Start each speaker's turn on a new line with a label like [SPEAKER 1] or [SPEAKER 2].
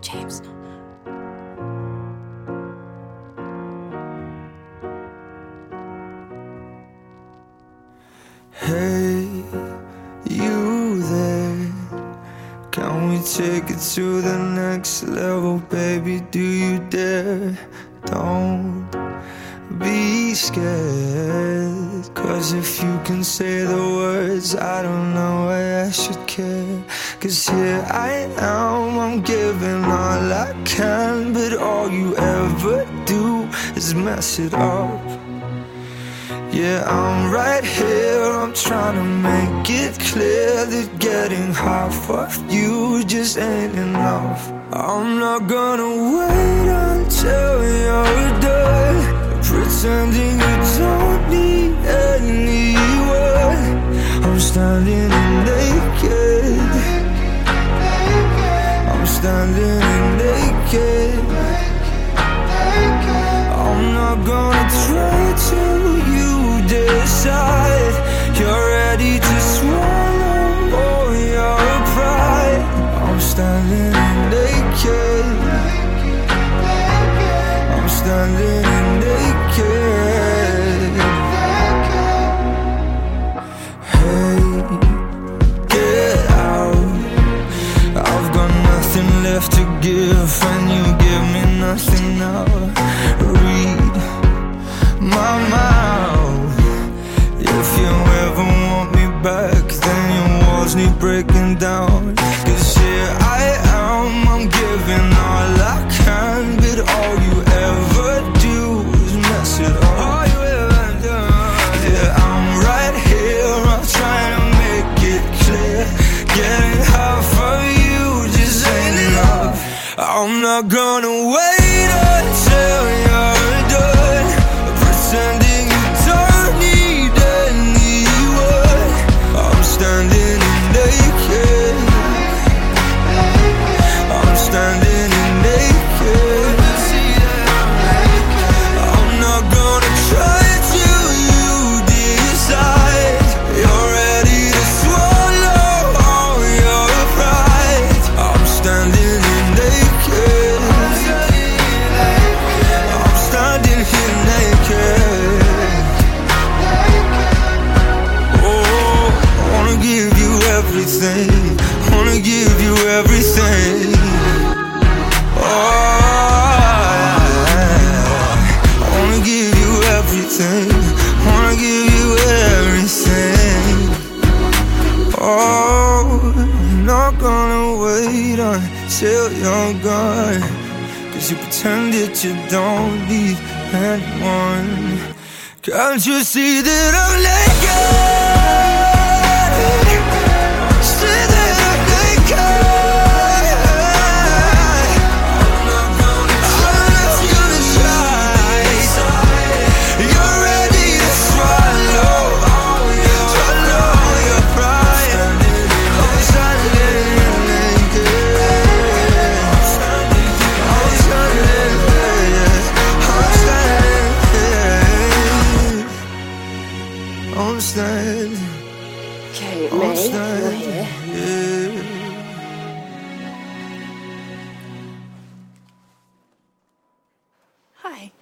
[SPEAKER 1] James.
[SPEAKER 2] Hey, you there? Can we take it to the next level, baby? Do you dare? Don't be scared. Cause if you can say the words, I don't know why I should care. Cause here I am, I'm giving all I can, but all you ever do is mess it up. Yeah, I'm right here. I'm trying to make it clear that getting half of you just ain't enough. I'm not gonna wait until you're done standing naked. I'm standing naked. Hey, get out. I've got nothing left to give, and you give me nothing now. Read my mouth. If you ever want me back, then your walls need breaking down. Cause here I not gonna wait everything. Wanna give you everything. Oh, I'm not gonna wait until you're gone. Cause you pretend that you don't need anyone. Can't you see that I'm naked? Okay, May, you're here.
[SPEAKER 1] Yeah.
[SPEAKER 2] Hi.